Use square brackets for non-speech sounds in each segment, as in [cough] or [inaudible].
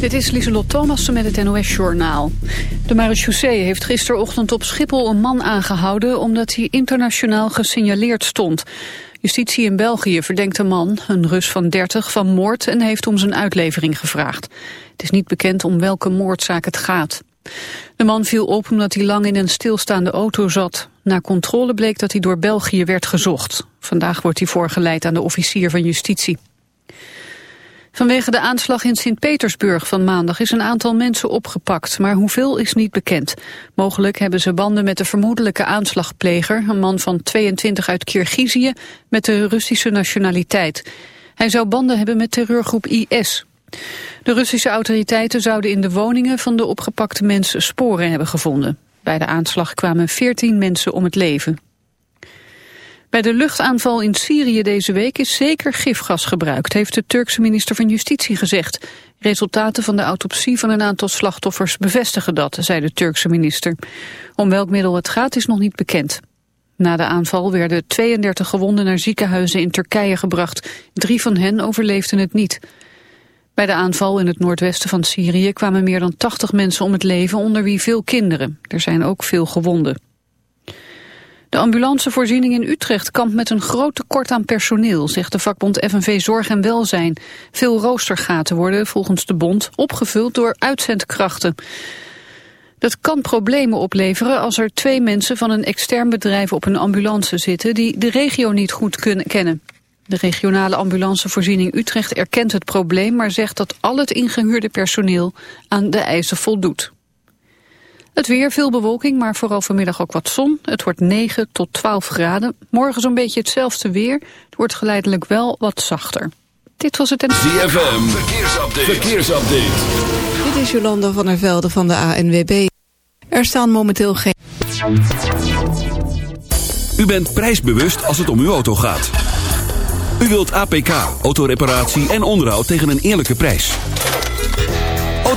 Dit is Lieselot Thomassen met het NOS-journaal. De marechaussee heeft gisterochtend op Schiphol een man aangehouden... omdat hij internationaal gesignaleerd stond. Justitie in België verdenkt de man, een Rus van 30, van moord... en heeft om zijn uitlevering gevraagd. Het is niet bekend om welke moordzaak het gaat. De man viel op omdat hij lang in een stilstaande auto zat. Na controle bleek dat hij door België werd gezocht. Vandaag wordt hij voorgeleid aan de officier van justitie. Vanwege de aanslag in Sint-Petersburg van maandag is een aantal mensen opgepakt, maar hoeveel is niet bekend. Mogelijk hebben ze banden met de vermoedelijke aanslagpleger, een man van 22 uit Kirgizië met de Russische nationaliteit. Hij zou banden hebben met terreurgroep IS. De Russische autoriteiten zouden in de woningen van de opgepakte mensen sporen hebben gevonden. Bij de aanslag kwamen 14 mensen om het leven. Bij de luchtaanval in Syrië deze week is zeker gifgas gebruikt, heeft de Turkse minister van Justitie gezegd. Resultaten van de autopsie van een aantal slachtoffers bevestigen dat, zei de Turkse minister. Om welk middel het gaat is nog niet bekend. Na de aanval werden 32 gewonden naar ziekenhuizen in Turkije gebracht. Drie van hen overleefden het niet. Bij de aanval in het noordwesten van Syrië kwamen meer dan 80 mensen om het leven, onder wie veel kinderen. Er zijn ook veel gewonden. De ambulancevoorziening in Utrecht kampt met een groot tekort aan personeel, zegt de vakbond FNV Zorg en Welzijn. Veel roostergaten worden, volgens de bond, opgevuld door uitzendkrachten. Dat kan problemen opleveren als er twee mensen van een extern bedrijf op een ambulance zitten die de regio niet goed kunnen kennen. De regionale ambulancevoorziening Utrecht erkent het probleem, maar zegt dat al het ingehuurde personeel aan de eisen voldoet. Het weer, veel bewolking, maar vooral vanmiddag ook wat zon. Het wordt 9 tot 12 graden. Morgen zo'n beetje hetzelfde weer. Het wordt geleidelijk wel wat zachter. Dit was het... ZFM, verkeersupdate. verkeersupdate. Dit is Jolanda van der Velde van de ANWB. Er staan momenteel geen... U bent prijsbewust als het om uw auto gaat. U wilt APK, autoreparatie en onderhoud tegen een eerlijke prijs.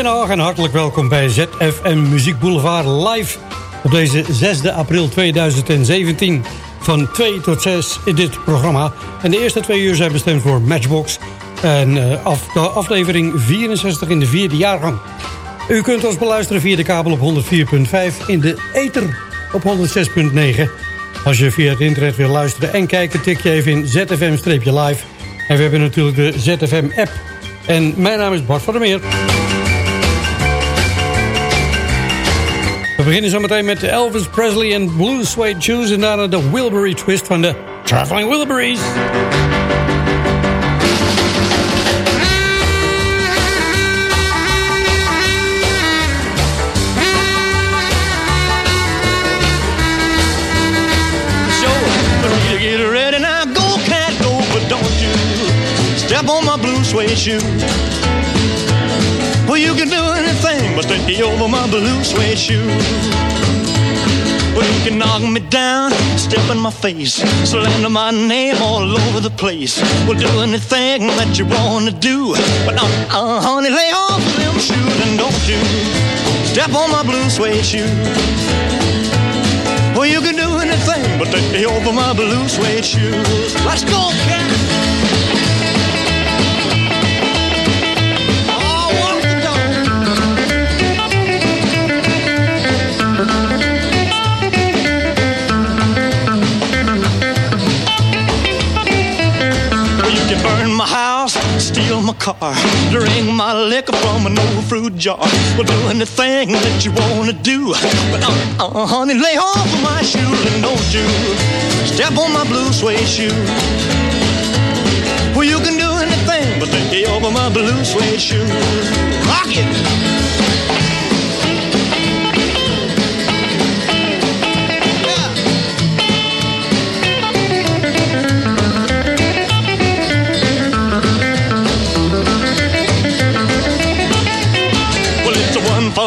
Goedemiddag en hartelijk welkom bij ZFM Muziek Boulevard live op deze 6 april 2017 van 2 tot 6 in dit programma. En de eerste twee uur zijn bestemd voor Matchbox en eh, af, de aflevering 64 in de vierde jaargang. U kunt ons beluisteren via de kabel op 104.5 in de ether op 106.9. Als je via het internet wil luisteren en kijken, tik je even in ZFM-live. En we hebben natuurlijk de ZFM-app. En mijn naam is Bart van der Meer. Beginnen zometeen met Elvis Presley en Blue Suede Shoes... en daarna de Wilbury Twist van de Traveling Wilburys. Sure, you get ready now. Go, cat, go, but don't you step on my blue suede shoe. Well, you can do anything but stay over my blue suede shoe. Well, you can knock me down, step in my face, slander my name all over the place. Well, do anything that you wanna do, but uh, uh, honey, lay off them shoes and don't you step on my blue suede shoe. Well, you can do anything but take over my blue suede shoes. Let's go, cat. My house, steal my car, drink my liquor from an old fruit jar. Well, do anything that you wanna do. But uh, uh, honey, lay off of my shoes and don't you step on my blue suede shoe. Well, you can do anything but lay of my blue suede shoe. Rock it.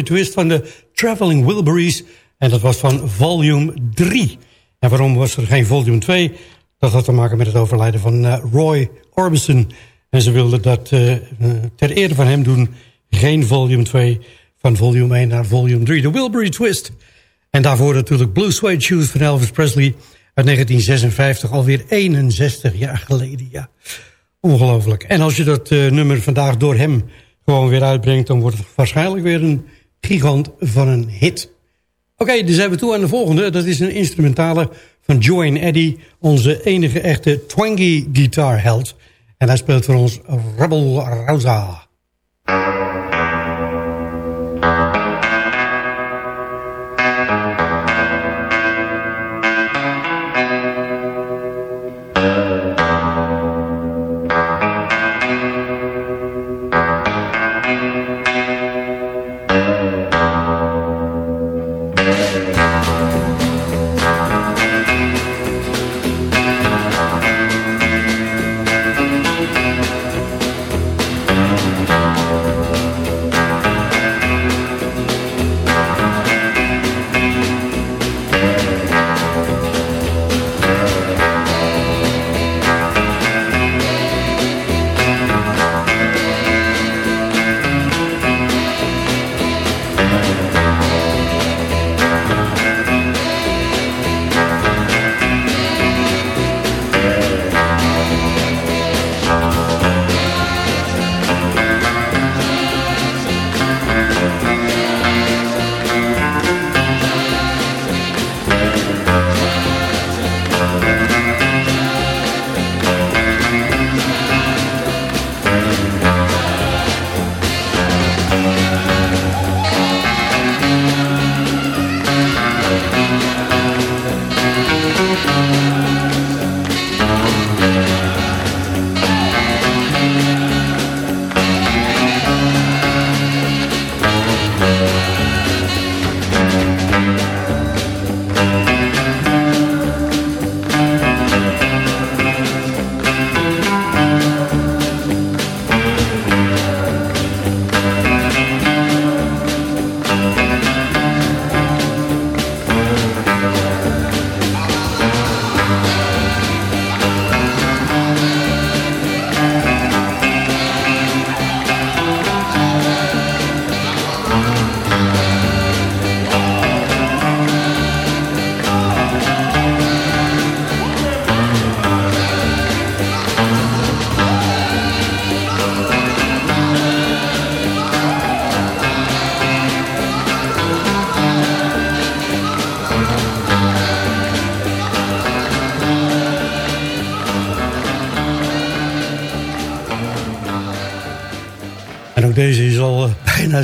Wilbury Twist van de Traveling Wilburys. En dat was van volume 3. En waarom was er geen volume 2? Dat had te maken met het overlijden van eh, Roy Orbison. En ze wilden dat eh, eh, ter ere van hem doen. Geen volume 2, van volume 1 naar volume 3. De Wilbury Twist. En daarvoor natuurlijk Blue Suede Shoes van Elvis Presley uit 1956. Alweer 61 jaar geleden, ja. Ongelooflijk. En als je dat nummer vandaag door hem gewoon weer uitbrengt... dan wordt het waarschijnlijk weer een gigant van een hit. Oké, dus zijn we toe aan de volgende. Dat is een instrumentale van Joanne Eddy, onze enige echte twangy guitarheld. En hij speelt voor ons Rebel Rosa.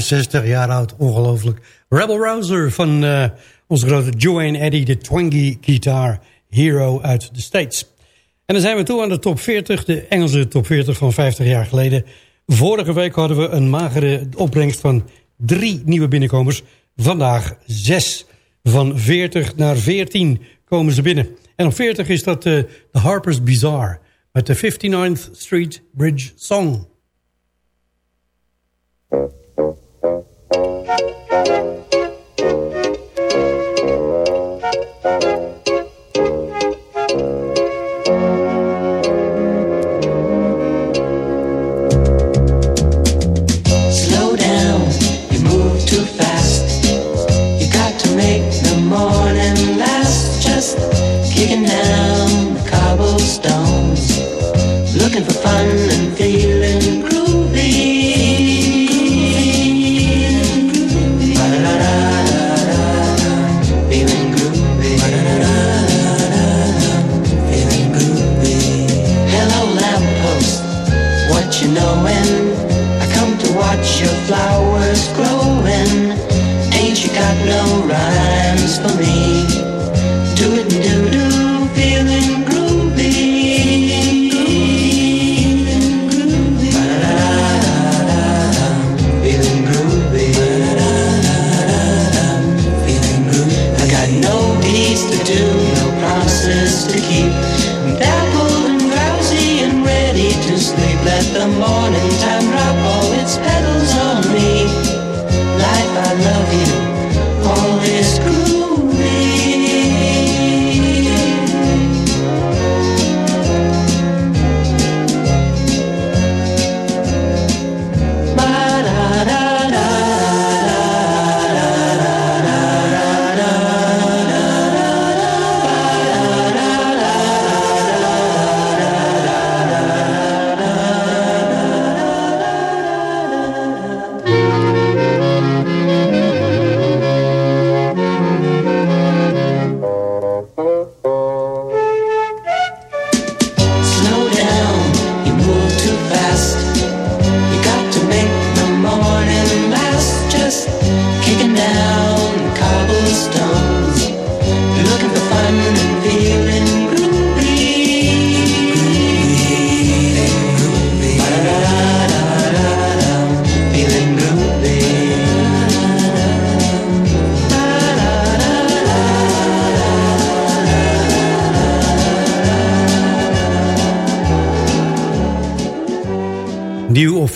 60 jaar oud, ongelooflijk. Rebel Rouser van uh, onze grote Joanne Eddy, de twangy guitar hero uit de States. En dan zijn we toe aan de top 40, de Engelse top 40 van 50 jaar geleden. Vorige week hadden we een magere opbrengst van drie nieuwe binnenkomers. Vandaag zes. Van 40 naar 14 komen ze binnen. En op 40 is dat eh, de uh, Harper's Bazaar met de 59th Street Bridge Song. Música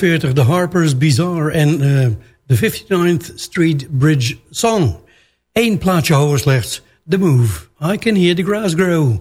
40 The Harper's bizarre en eh, de 59th Street Bridge Song. Eén plaatje hoger slechts, The Move, I Can Hear the Grass Grow.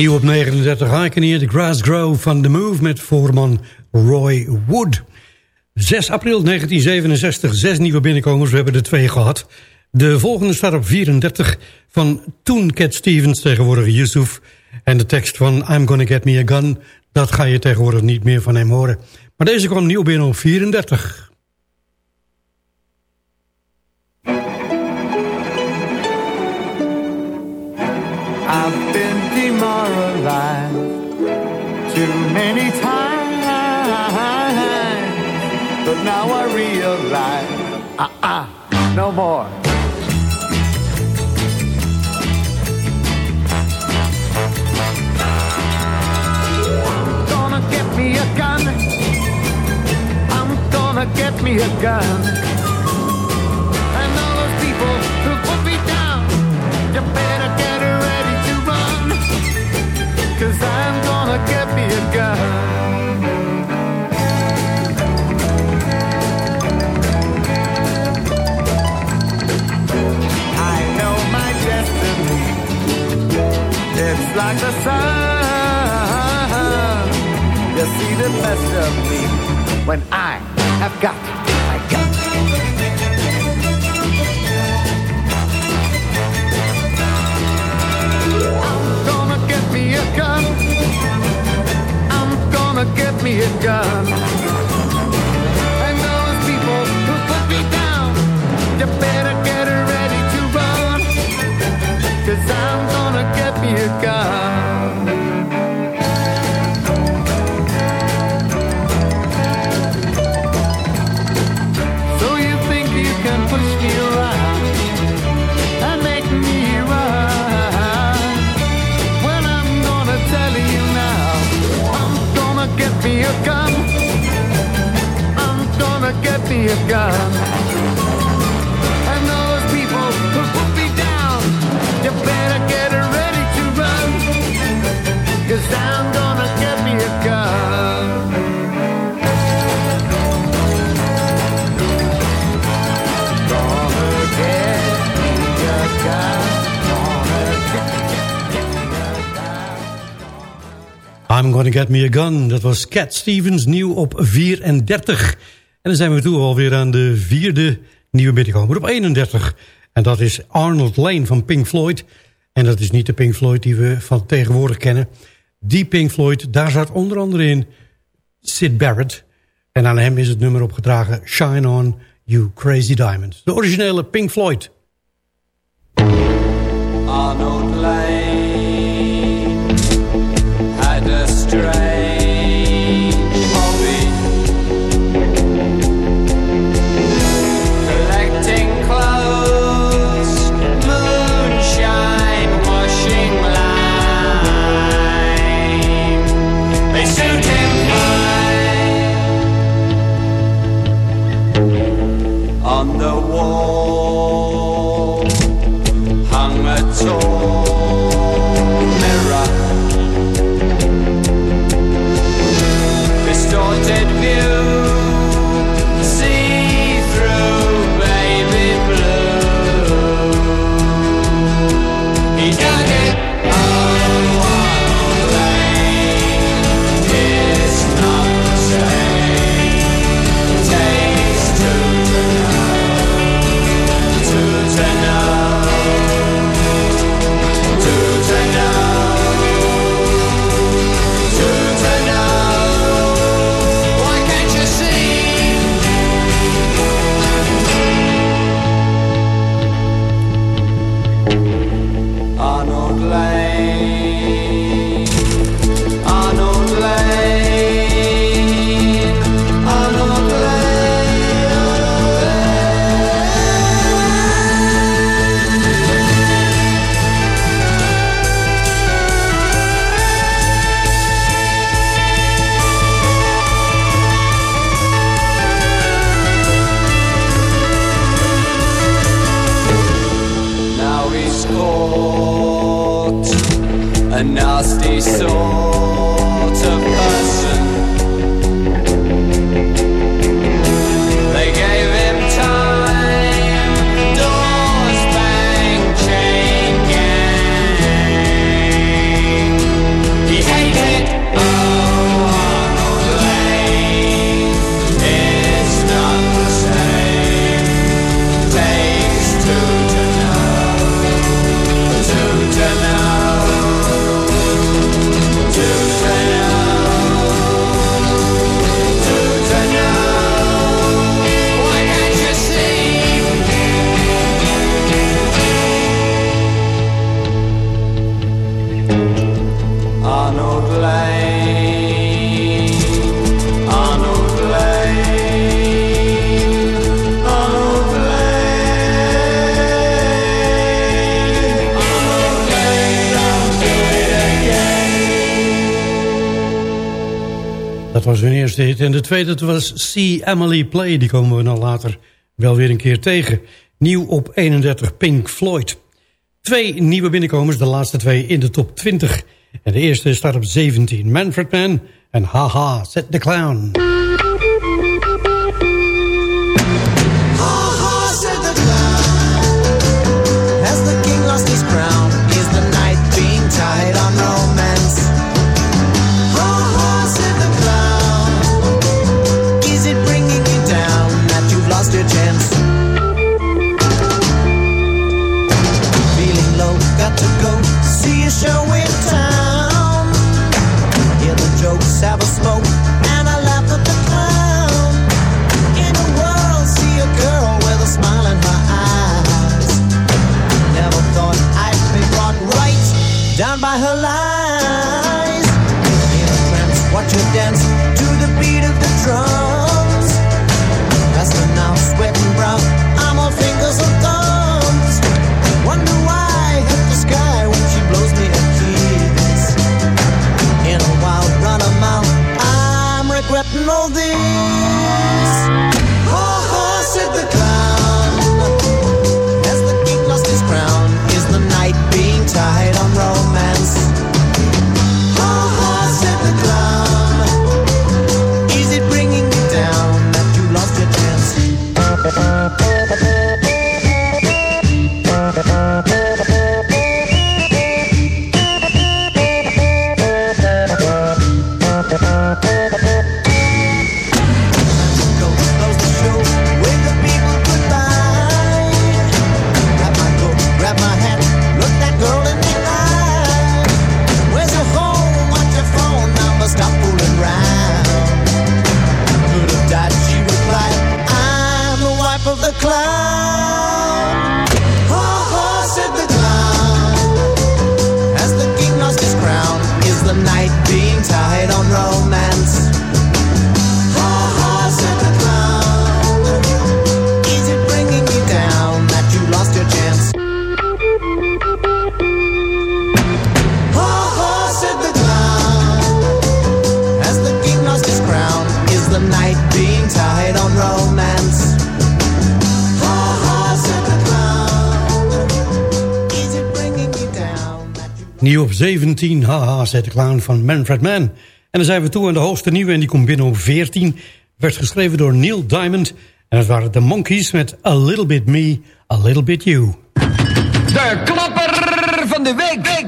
nieuw op 39 haken hier. De Grass Grow van The Move met voorman Roy Wood. 6 april 1967, zes nieuwe binnenkomers. We hebben er twee gehad. De volgende staat op 34 van toen Cat Stevens, tegenwoordig Yusuf. En de tekst van I'm Gonna Get Me A Gun, dat ga je tegenwoordig niet meer van hem horen. Maar deze kwam nieuw binnen op 34. are alive too many times. But now I realize, ah uh ah, -uh, no more. Gonna get me a gun. I'm gonna get me a gun. I'm gonna get me a gun. It's like the sun. You see the best of me when I have got me a gun. And those people put me down, better get ready to run. I'm gonna get me me. I'm Gonna Get Me A Gun. Dat was Cat Stevens, nieuw op 34. En dan zijn we toe alweer aan de vierde nieuwe binnenkomer op 31. En dat is Arnold Lane van Pink Floyd. En dat is niet de Pink Floyd die we van tegenwoordig kennen. Die Pink Floyd, daar zat onder andere in Sid Barrett. En aan hem is het nummer opgedragen Shine On You Crazy Diamond. De originele Pink Floyd. Arnold Lane was hun eerste hit. En de tweede was See Emily Play. Die komen we dan later wel weer een keer tegen. Nieuw op 31 Pink Floyd. Twee nieuwe binnenkomers, de laatste twee in de top 20. En de eerste staat op 17. Manfred Mann en Haha, Set the Clown. 17, haha, zet de clown van Manfred Mann. En dan zijn we toe aan de hoogste nieuwe en die komt binnen op 14. Werd geschreven door Neil Diamond. En dat waren de Monkeys met A Little Bit Me, A Little Bit You. De klapper van de week.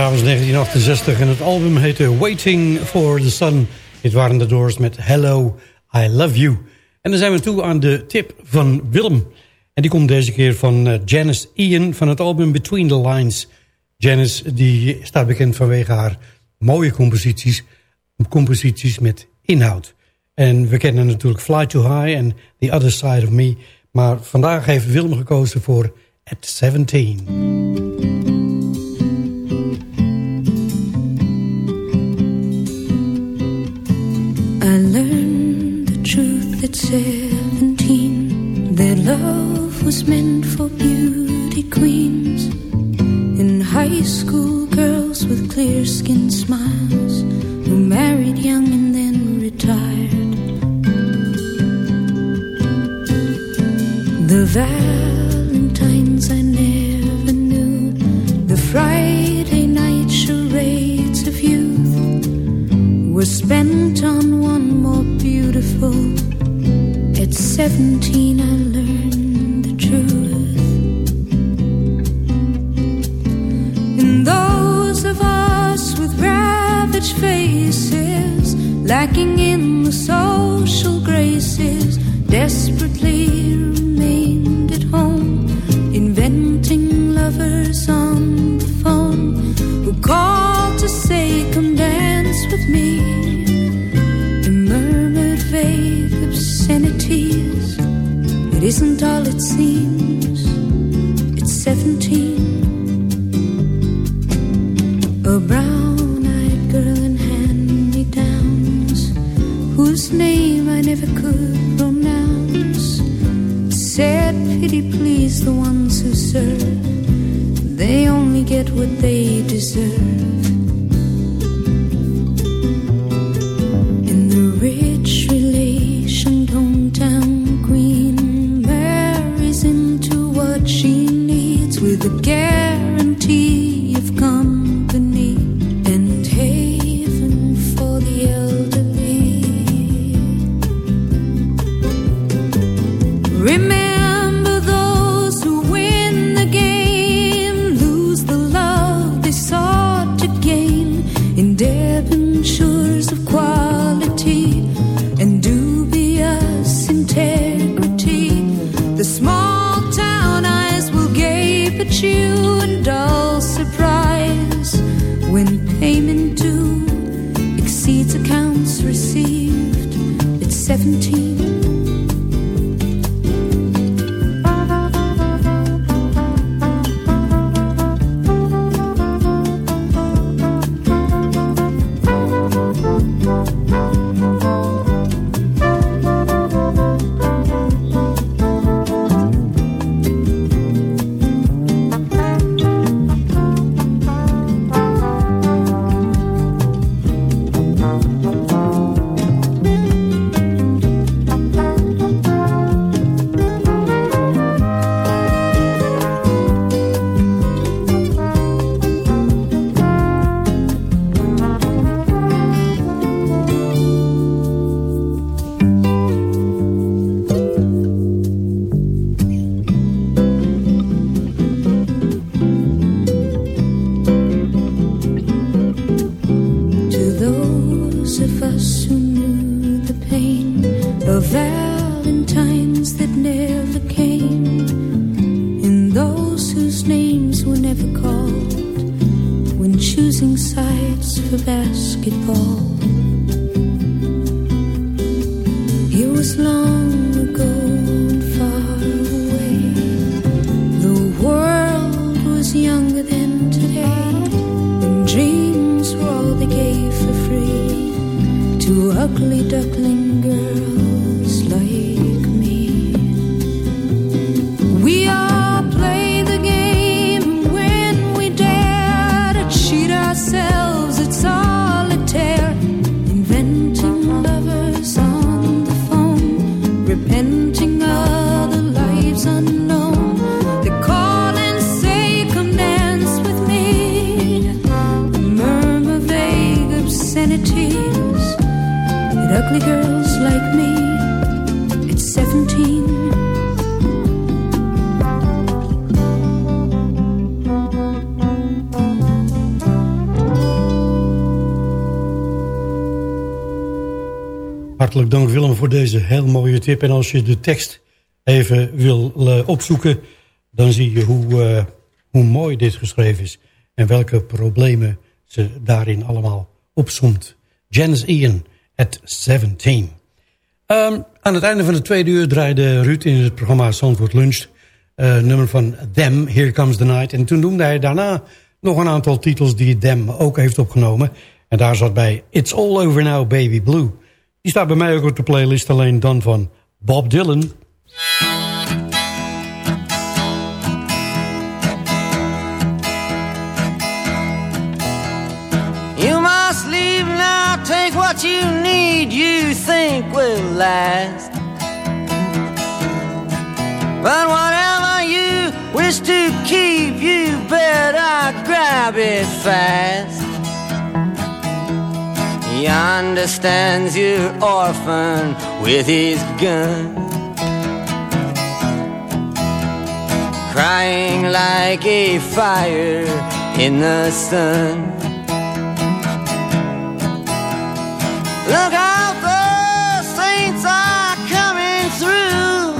Was 1968 en het album heette Waiting for the Sun. Dit waren de Doors met Hello, I Love You. En dan zijn we toe aan de tip van Willem. En die komt deze keer van uh, Janice Ian van het album Between the Lines. Janice die staat bekend vanwege haar mooie composities. Composities met inhoud. En we kennen natuurlijk Fly Too High en The Other Side of Me. Maar vandaag heeft Willem gekozen voor At 17. Was meant for beauty queens. And high school girls with clear skin smiles Who married young and then retired. The Valentines I never knew. The Friday night charades of youth Were spent on one more beautiful. At seventeen I learned ravaged faces Lacking in the social graces Desperately To heel mooie tip. En als je de tekst even wil eh, opzoeken... dan zie je hoe, eh, hoe mooi dit geschreven is. En welke problemen ze daarin allemaal opzomt. Janice Ian at 17. Ehm, aan het einde van de tweede uur draaide Ruud in het programma Zandvoort Lunch... Uh, nummer van Them, Here Comes the Night. En toen noemde hij daarna nog een aantal titels die Them ook heeft opgenomen. En daar zat bij It's All Over Now Baby Blue. Die staat bij mij ook op de playlist, alleen dan van Bob Dylan. You must leave now, take what you need, you think will last. But whatever you wish to keep, you better grab it fast. He understands your orphan with his gun. Crying like a fire in the sun. Look out, the saints are coming through.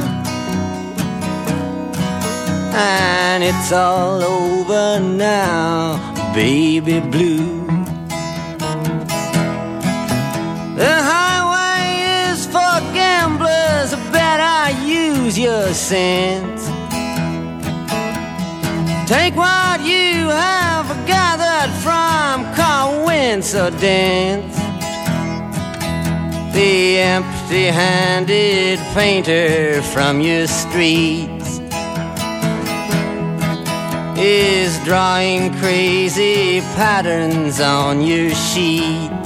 And it's all over now, baby blue. The highway is for gamblers, better use your sense. Take what you have gathered from coincidence. The empty handed painter from your streets is drawing crazy patterns on your sheets.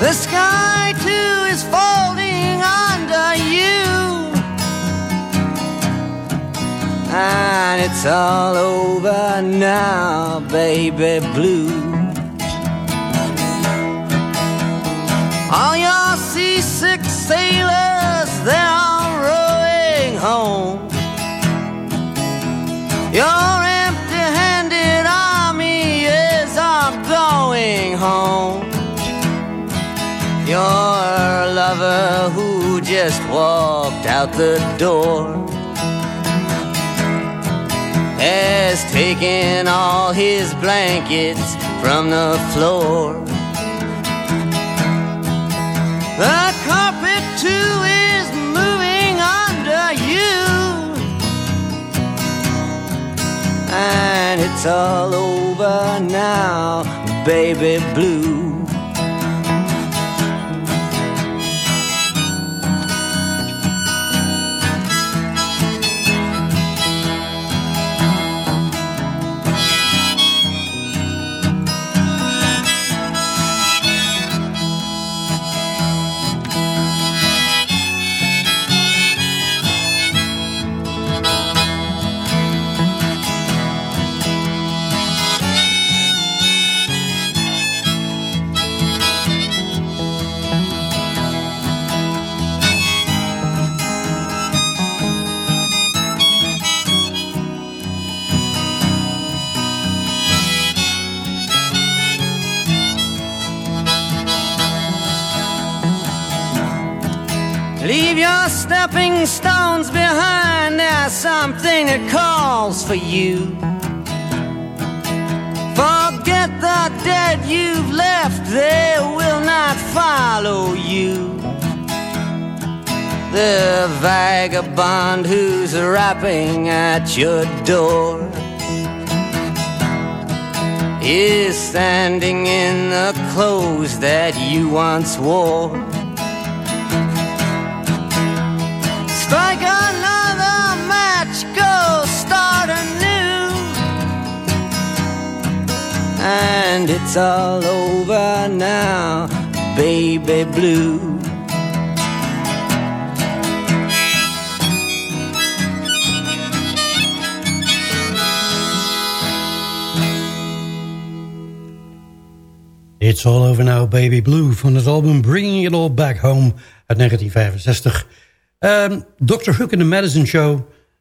The sky too is folding under you, and it's all over now, baby blue. All your out the door has taken all his blankets from the floor. The carpet too is moving under you. And it's all over now, baby blue. Stepping stones behind. There's something that calls for you. Forget the dead you've left, they will not follow you. The vagabond who's rapping at your door is standing in the clothes that you once wore. Strike another match, go start anew. And it's all over now, baby blue. It's All Over Now Baby Blue van het album Bringing It All Back Home uit 1965. Um, Dr. Hook en de Madison Show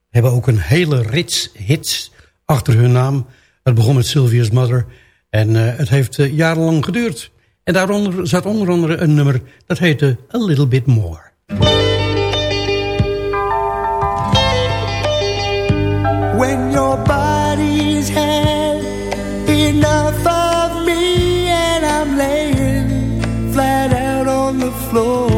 hebben ook een hele rits hits achter hun naam. Het begon met Sylvia's Mother en uh, het heeft uh, jarenlang geduurd. En daaronder zat onder andere een nummer dat heette A Little Bit More. when your body's enough me and I'm laying flat out on the floor.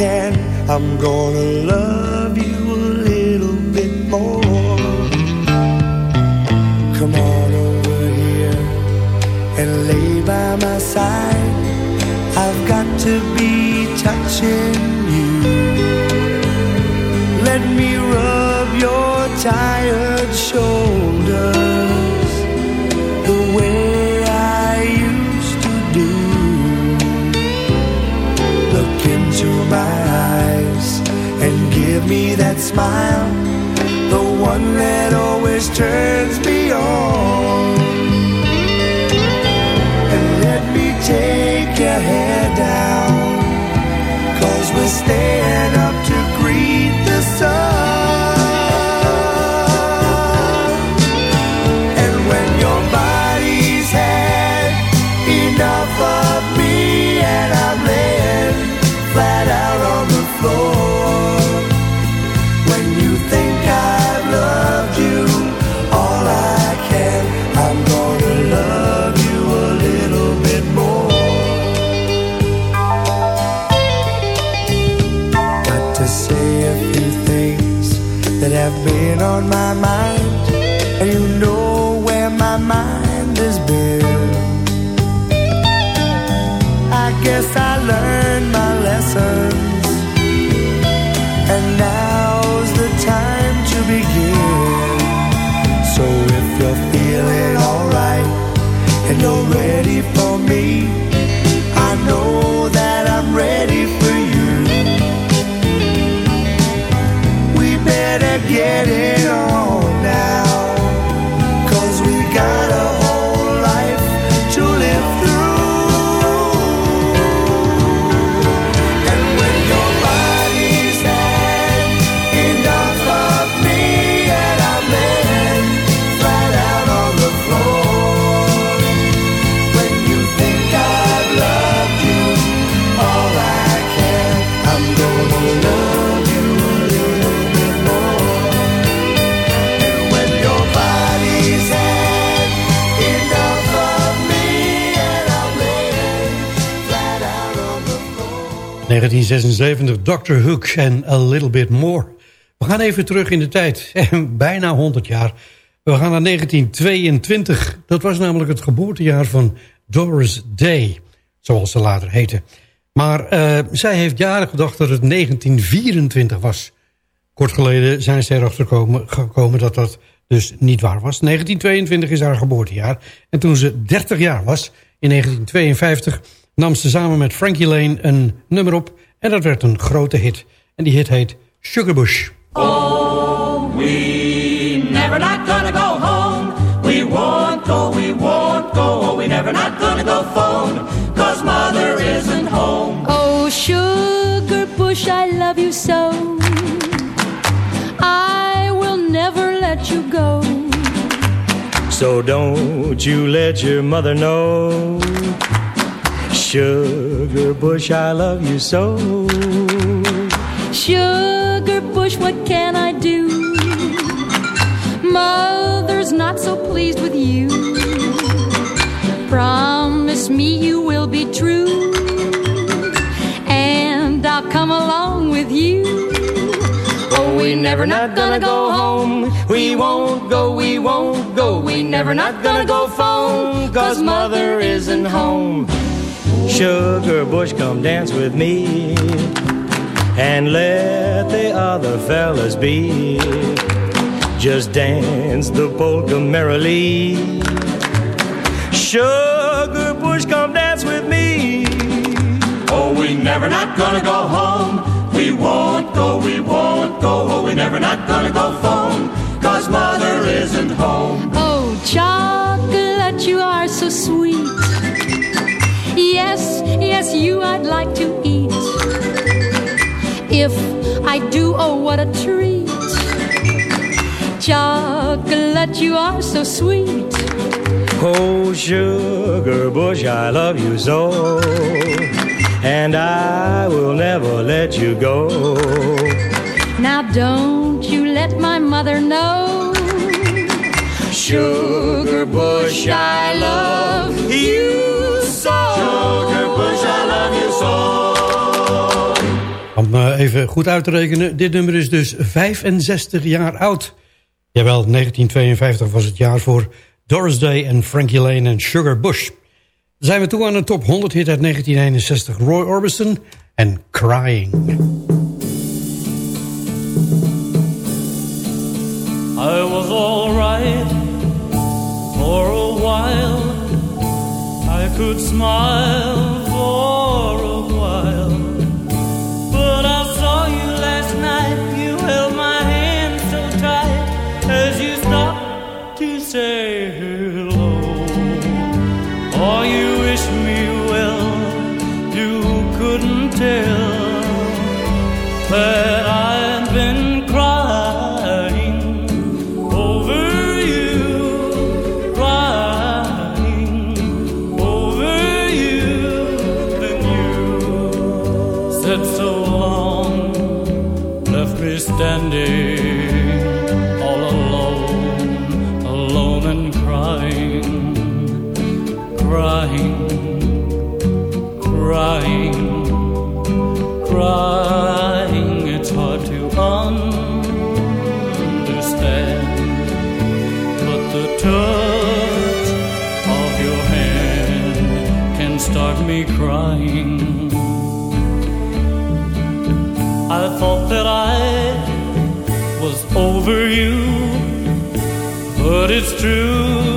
Can, I'm gonna love you a little bit more. Come on over here and lay by my side. I've got to be touching you. Let me rub your tired smile, the one that always turns me on. 1976, Dr. Hook en A Little Bit More. We gaan even terug in de tijd. [laughs] Bijna 100 jaar. We gaan naar 1922. Dat was namelijk het geboortejaar van Doris Day. Zoals ze later heette. Maar eh, zij heeft jaren gedacht dat het 1924 was. Kort geleden zijn ze erachter gekomen, gekomen dat dat dus niet waar was. 1922 is haar geboortejaar. En toen ze 30 jaar was, in 1952... nam ze samen met Frankie Lane een nummer op... en dat werd een grote hit. En die hit heet Sugarbush. Oh, we never not gonna go home. We won't go, we won't go. Oh, we never not gonna go phone. Cause mother isn't home. Oh, sugar bush, I love you so. I will never let you go. So don't you let your mother know. Sugar bush, I love you so. Sugar bush, what can I do? Mother's not so pleased with you. Promise me you will be true. And I'll come along with you. Oh, we never not gonna go home. We won't go, we won't go. We never not gonna go phone. Cause mother isn't home. Sugar bush, come dance with me. And let the other fellas be. Just dance the polka merrily. Sugar bush, come dance with me. Oh, we never not gonna go home. We won't go, we won't go. Oh, we never not gonna go phone. Cause mother isn't home. Oh, chocolate, you are so sweet. Yes, yes, you I'd like to eat. If I do, oh, what a treat. chocolate, you are so sweet. Oh, sugar bush, I love you so. And I will never let you go. Now don't you let my mother know. Sugar bush, I love you Sugar bush, so. Om eh, even goed uit te rekenen, dit nummer is dus 65 jaar oud. Jawel, 1952 was het jaar voor Doris Day en Frankie Lane en Sugar Bush. Zijn we toe aan een top 100 hit uit 1961. Roy Orbison en Crying. I was alright for a while. Could smile for said so long, left me standing thought that I was over you, but it's true,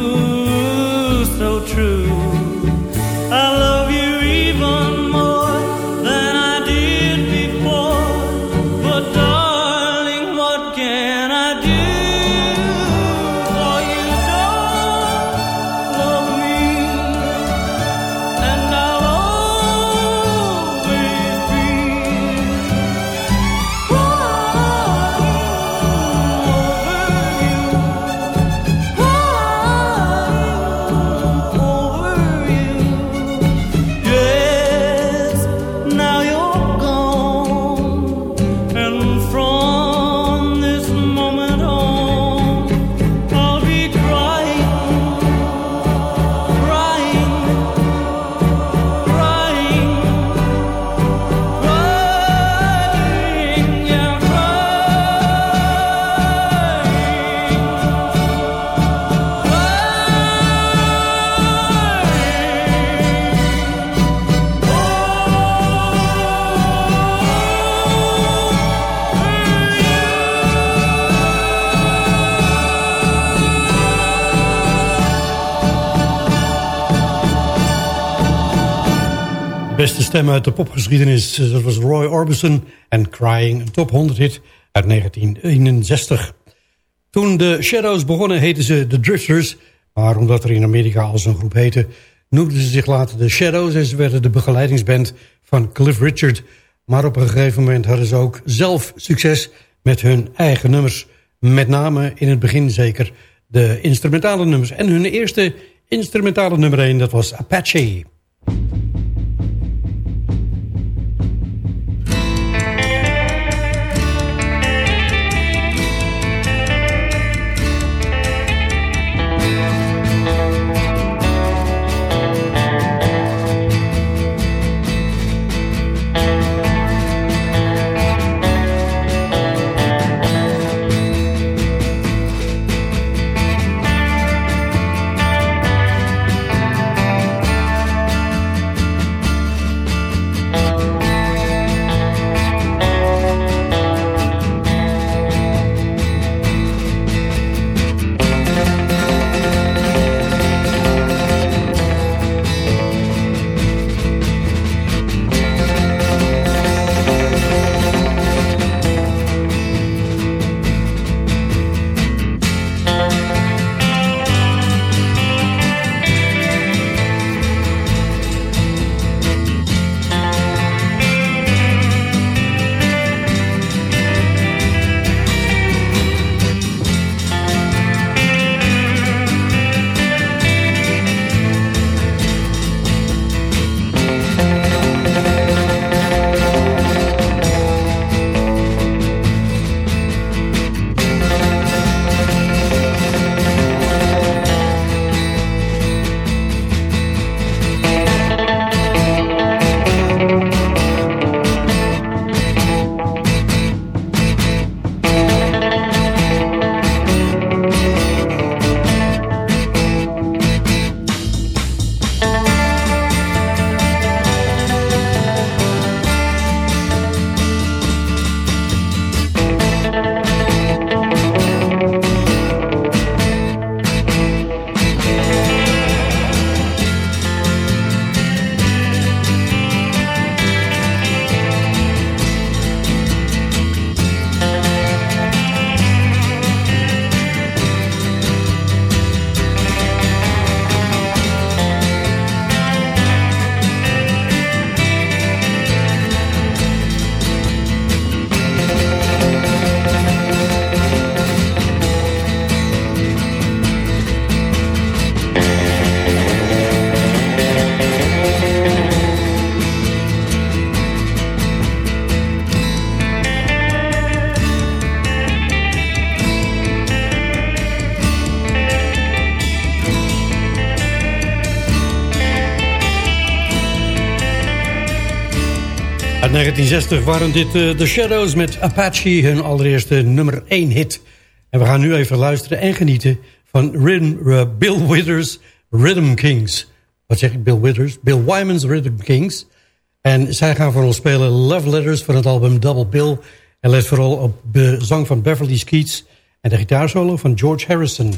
beste stem uit de popgeschiedenis, dat was Roy Orbison en Crying, een top 100 hit uit 1961. Toen de Shadows begonnen heten ze The Drifters, maar omdat er in Amerika al zo'n groep heette, noemden ze zich later The Shadows en ze werden de begeleidingsband van Cliff Richard. Maar op een gegeven moment hadden ze ook zelf succes met hun eigen nummers. Met name in het begin zeker de instrumentale nummers. En hun eerste instrumentale nummer 1, dat was Apache. 1960 waren dit uh, The Shadows met Apache, hun allereerste nummer 1 hit. En we gaan nu even luisteren en genieten van Rhythm, uh, Bill Withers' Rhythm Kings. Wat zeg ik, Bill Withers? Bill Wyman's Rhythm Kings. En zij gaan voor ons spelen Love Letters van het album Double Bill. En let vooral op de zang van Beverly Skeets en de gitaarsolo van George Harrison.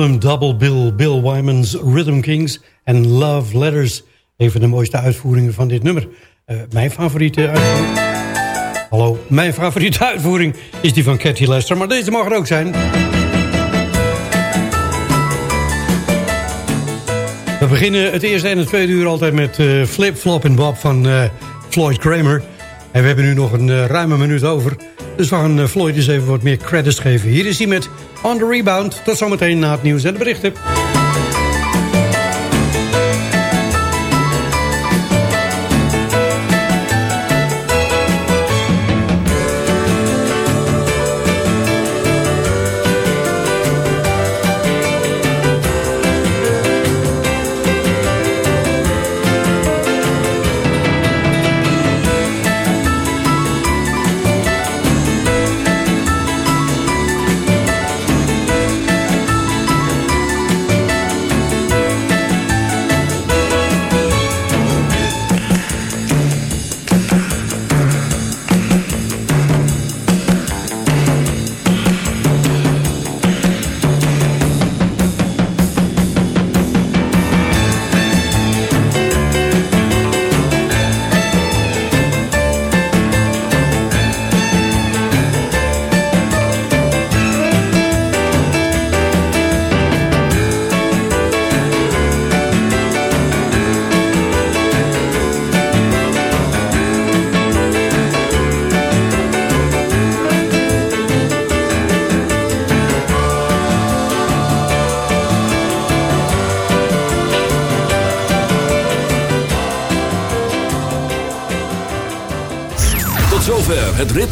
Double Bill, Bill Wyman's Rhythm Kings en Love Letters. Een van de mooiste uitvoeringen van dit nummer. Eh, mijn favoriete uitvoering... Hallo, mijn favoriete uitvoering is die van Cathy Lester, maar deze mag er ook zijn. We beginnen het eerste en het tweede uur altijd met eh, Flip Flop en Bob van eh, Floyd Kramer. En we hebben nu nog een ruime minuut over. Dus we gaan eh, Floyd eens even wat meer credits geven. Hier is hij met On The Rebound. Tot zometeen na het nieuws en de berichten.